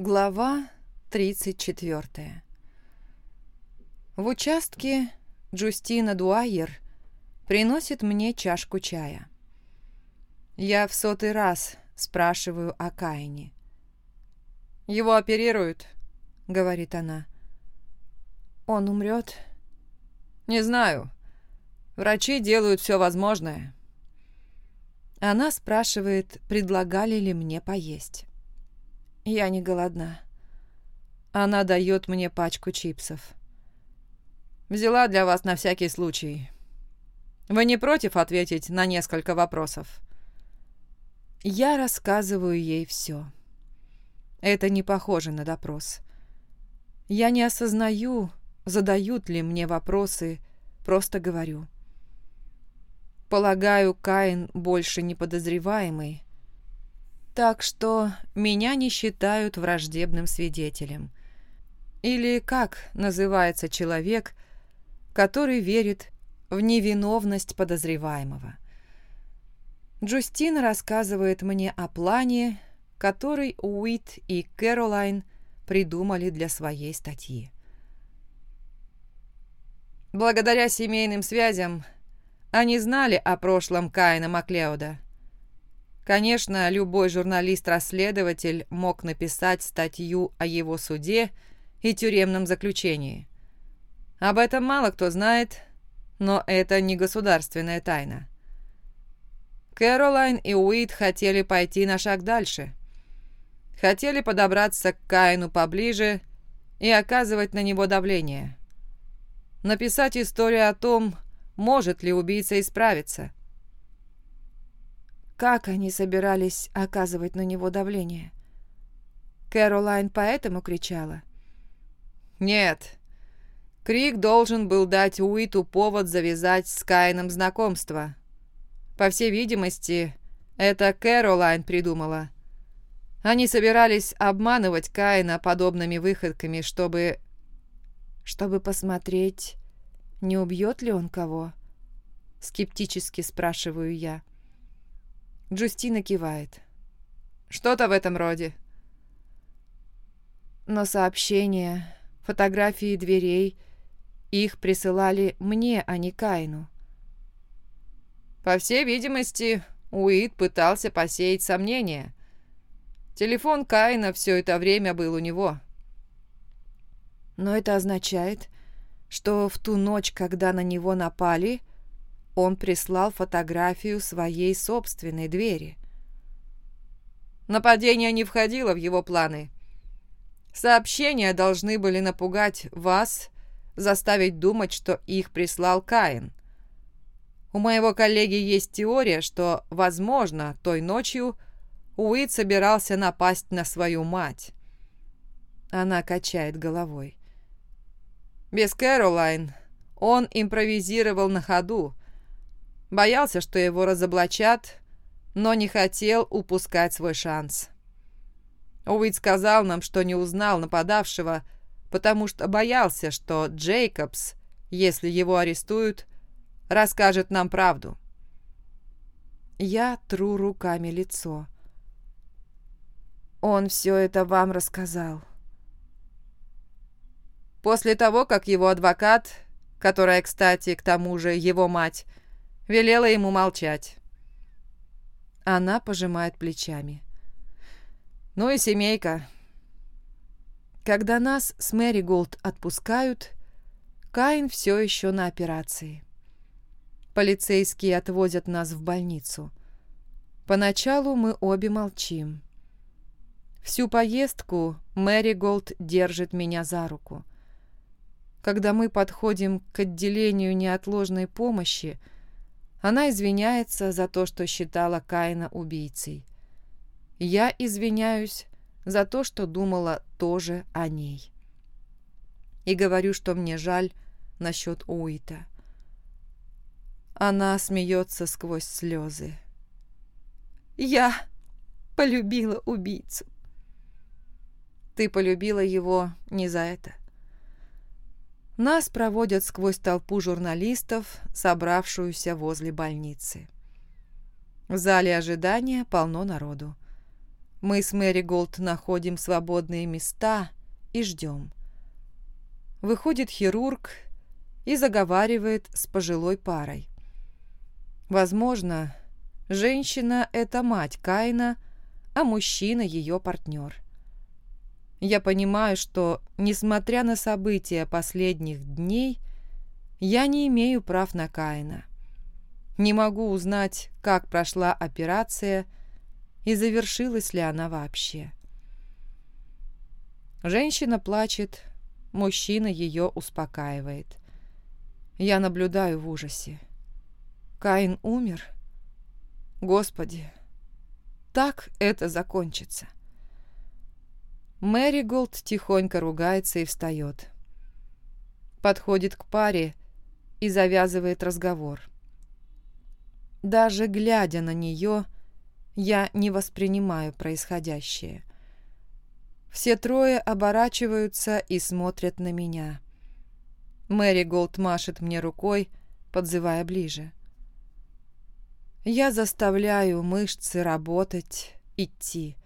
Глава 34 В участке Джустина Дуайер приносит мне чашку чая. Я в сотый раз спрашиваю о Каине. «Его оперируют», — говорит она. «Он умрет?» «Не знаю. Врачи делают все возможное». Она спрашивает, предлагали ли мне поесть. Я не голодна. Она дает мне пачку чипсов. Взяла для вас на всякий случай. Вы не против ответить на несколько вопросов? Я рассказываю ей все. Это не похоже на допрос. Я не осознаю, задают ли мне вопросы, просто говорю. Полагаю, Каин больше не подозреваемый, так что меня не считают враждебным свидетелем. Или как называется человек, который верит в невиновность подозреваемого. Джустина рассказывает мне о плане, который Уит и Кэролайн придумали для своей статьи. Благодаря семейным связям они знали о прошлом Каина Маклеода – Конечно, любой журналист-расследователь мог написать статью о его суде и тюремном заключении. Об этом мало кто знает, но это не государственная тайна. Кэролайн и Уит хотели пойти на шаг дальше. Хотели подобраться к Каину поближе и оказывать на него давление. Написать историю о том, может ли убийца исправиться – как они собирались оказывать на него давление? Кэролайн поэтому кричала? Нет. Крик должен был дать Уиту повод завязать с Каином знакомство. По всей видимости, это Кэролайн придумала. Они собирались обманывать Каина подобными выходками, чтобы... Чтобы посмотреть, не убьет ли он кого? Скептически спрашиваю я. Джустина кивает. «Что-то в этом роде». Но сообщения, фотографии дверей, их присылали мне, а не Кайну. По всей видимости, Уит пытался посеять сомнения. Телефон Каина все это время был у него. Но это означает, что в ту ночь, когда на него напали, он прислал фотографию своей собственной двери. Нападение не входило в его планы. Сообщения должны были напугать вас, заставить думать, что их прислал Каин. У моего коллеги есть теория, что, возможно, той ночью Уит собирался напасть на свою мать. Она качает головой. Без Кэролайн он импровизировал на ходу, Боялся, что его разоблачат, но не хотел упускать свой шанс. Уит сказал нам, что не узнал нападавшего, потому что боялся, что Джейкобс, если его арестуют, расскажет нам правду. Я тру руками лицо. Он все это вам рассказал. После того, как его адвокат, которая, кстати, к тому же его мать, Велела ему молчать. Она пожимает плечами. Ну и семейка. Когда нас с Мэри Голд отпускают, Каин все еще на операции. Полицейские отвозят нас в больницу. Поначалу мы обе молчим. Всю поездку Мэри Голд держит меня за руку. Когда мы подходим к отделению неотложной помощи, она извиняется за то, что считала Каина убийцей. Я извиняюсь за то, что думала тоже о ней. И говорю, что мне жаль насчет Уита. Она смеется сквозь слезы. «Я полюбила убийцу». «Ты полюбила его не за это». Нас проводят сквозь толпу журналистов, собравшуюся возле больницы. В зале ожидания полно народу. Мы с Мэри Голд находим свободные места и ждем. Выходит хирург и заговаривает с пожилой парой. Возможно, женщина – это мать Каина, а мужчина – ее партнер. Я понимаю, что, несмотря на события последних дней, я не имею прав на Каина. Не могу узнать, как прошла операция и завершилась ли она вообще. Женщина плачет, мужчина ее успокаивает. Я наблюдаю в ужасе. Каин умер? Господи, так это закончится. Мэри Голд тихонько ругается и встает. Подходит к паре и завязывает разговор. Даже глядя на нее, я не воспринимаю происходящее. Все трое оборачиваются и смотрят на меня. Мэри Голд машет мне рукой, подзывая ближе. Я заставляю мышцы работать, идти.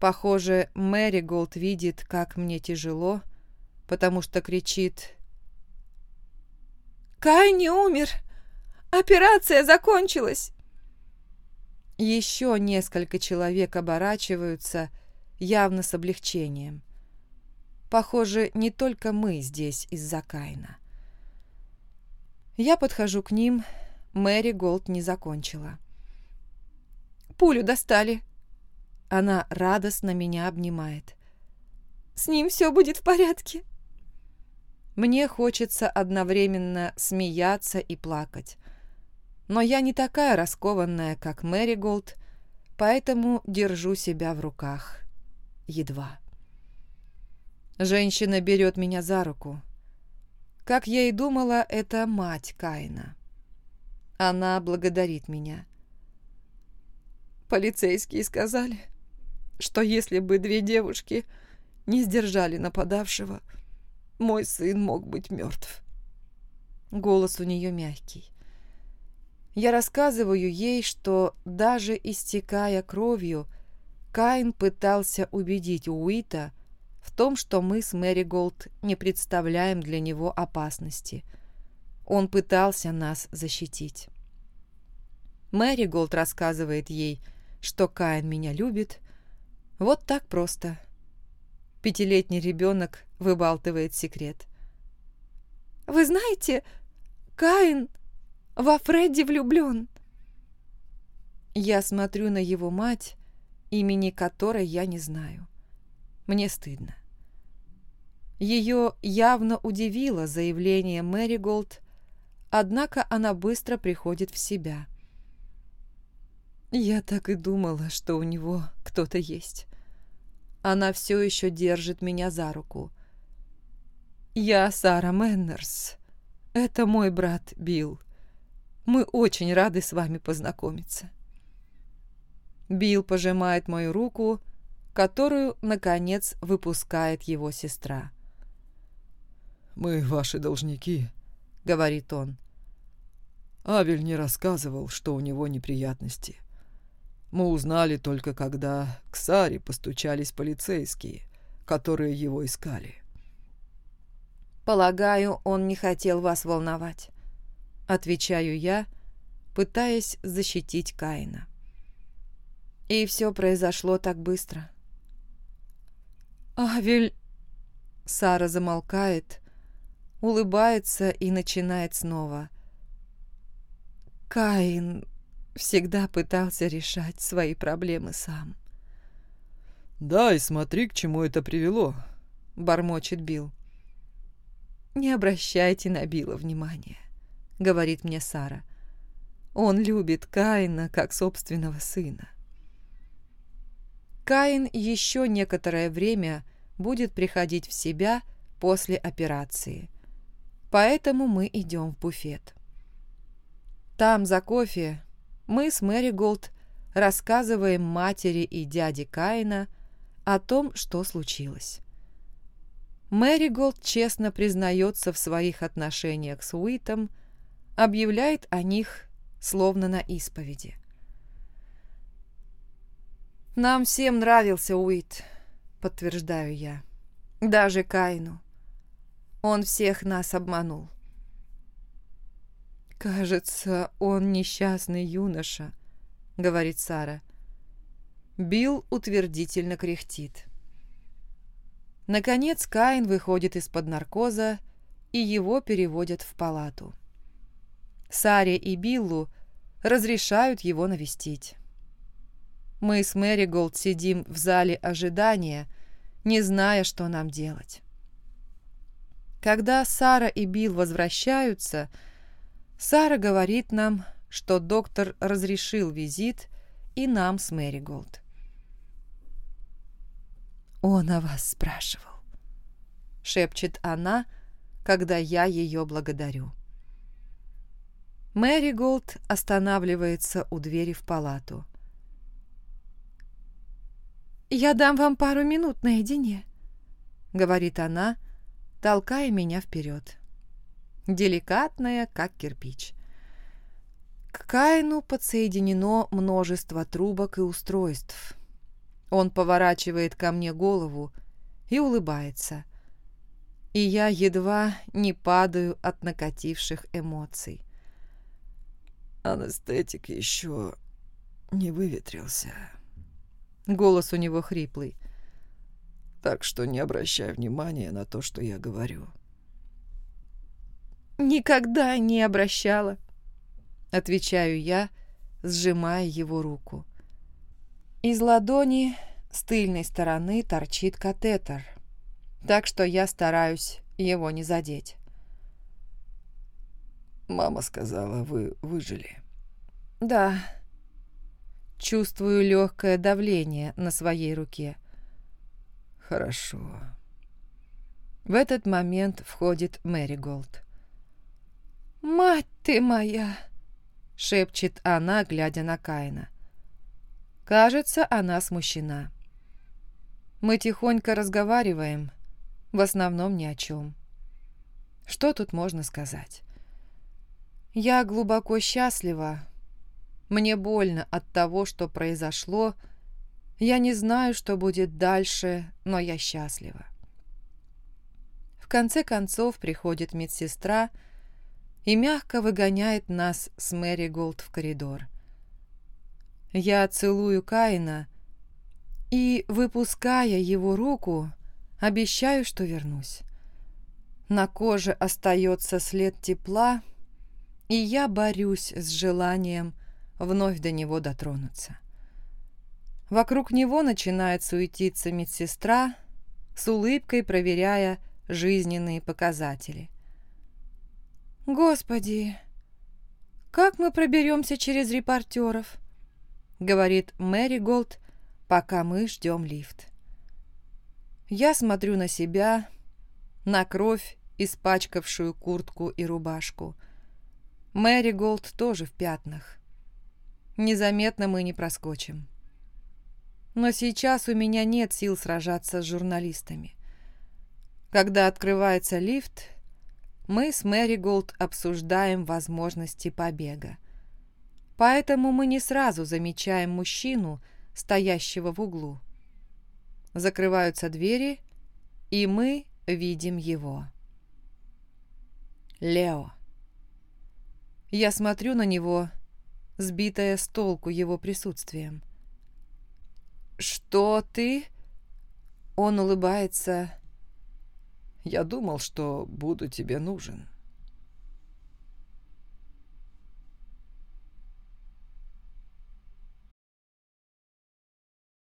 Похоже, Мэри Голд видит, как мне тяжело, потому что кричит «Кай не умер! Операция закончилась!» Еще несколько человек оборачиваются, явно с облегчением. Похоже, не только мы здесь из-за Кайна. Я подхожу к ним, Мэри Голд не закончила. «Пулю достали!» Она радостно меня обнимает. «С ним все будет в порядке!» Мне хочется одновременно смеяться и плакать. Но я не такая раскованная, как Мэри Голд, поэтому держу себя в руках. Едва. Женщина берет меня за руку. Как я и думала, это мать Каина. Она благодарит меня. Полицейские сказали, что если бы две девушки не сдержали нападавшего, мой сын мог быть мертв. Голос у нее мягкий. Я рассказываю ей, что даже истекая кровью, Каин пытался убедить Уита в том, что мы с Мэри Голд не представляем для него опасности. Он пытался нас защитить. Мэри Голд рассказывает ей, что Каин меня любит. Вот так просто. Пятилетний ребенок выбалтывает секрет. «Вы знаете, Каин во Фредди влюблен». Я смотрю на его мать, имени которой я не знаю. Мне стыдно. Ее явно удивило заявление Мэри Голд, однако она быстро приходит в себя. Я так и думала, что у него кто-то есть. Она все еще держит меня за руку. «Я Сара Мэннерс. Это мой брат Билл. Мы очень рады с вами познакомиться». Билл пожимает мою руку, которую, наконец, выпускает его сестра. «Мы ваши должники», — говорит он. Авель не рассказывал, что у него неприятности. Мы узнали только, когда к Саре постучались полицейские, которые его искали. «Полагаю, он не хотел вас волновать», — отвечаю я, пытаясь защитить Каина. И все произошло так быстро. «Авель...» Сара замолкает, улыбается и начинает снова. «Каин всегда пытался решать свои проблемы сам». «Да, и смотри, к чему это привело», — бормочет Билл. «Не обращайте на Билла внимания», — говорит мне Сара. «Он любит Каина как собственного сына». Каин еще некоторое время будет приходить в себя после операции. Поэтому мы идем в буфет. Там, за кофе, мы с Мэри Голд рассказываем матери и дяде Каина о том, что случилось. Мэри Голд честно признается в своих отношениях с Уитом, объявляет о них словно на исповеди. Нам всем нравился Уит, подтверждаю я. Даже Каину. Он всех нас обманул. «Кажется, он несчастный юноша», — говорит Сара. Билл утвердительно кряхтит. Наконец Каин выходит из-под наркоза, и его переводят в палату. Саре и Биллу разрешают его навестить. Мы с Мэри Голд сидим в зале ожидания, не зная, что нам делать. Когда Сара и Билл возвращаются, Сара говорит нам, что доктор разрешил визит и нам с Мэри Голд. «Он о вас спрашивал», — шепчет она, когда я ее благодарю. Мэри Голд останавливается у двери в палату. «Я дам вам пару минут наедине», — говорит она, толкая меня вперед. Деликатная, как кирпич. К Каину подсоединено множество трубок и устройств. Он поворачивает ко мне голову и улыбается. И я едва не падаю от накативших эмоций. Анестетик еще не выветрился. Голос у него хриплый. Так что не обращай внимания на то, что я говорю. «Никогда не обращала», — отвечаю я, сжимая его руку. Из ладони с тыльной стороны торчит катетер, так что я стараюсь его не задеть. «Мама сказала, вы выжили». «Да», Чувствую легкое давление на своей руке. Хорошо. В этот момент входит Мэри Голд. «Мать ты моя!» — шепчет она, глядя на Каина. Кажется, она смущена. Мы тихонько разговариваем, в основном ни о чем. Что тут можно сказать? Я глубоко счастлива, мне больно от того, что произошло. Я не знаю, что будет дальше, но я счастлива. В конце концов приходит медсестра и мягко выгоняет нас с Мэри Голд в коридор. Я целую Каина и, выпуская его руку, обещаю, что вернусь. На коже остается след тепла, и я борюсь с желанием вновь до него дотронуться. Вокруг него начинает суетиться медсестра, с улыбкой проверяя жизненные показатели. «Господи, как мы проберемся через репортеров?» — говорит Мэри Голд, пока мы ждем лифт. Я смотрю на себя, на кровь, испачкавшую куртку и рубашку. Мэри Голд тоже в пятнах. Незаметно мы не проскочим. Но сейчас у меня нет сил сражаться с журналистами. Когда открывается лифт, мы с Мэри Голд обсуждаем возможности побега. Поэтому мы не сразу замечаем мужчину, стоящего в углу. Закрываются двери, и мы видим его. Лео. Я смотрю на него сбитая с толку его присутствием. «Что ты?» Он улыбается. «Я думал, что буду тебе нужен».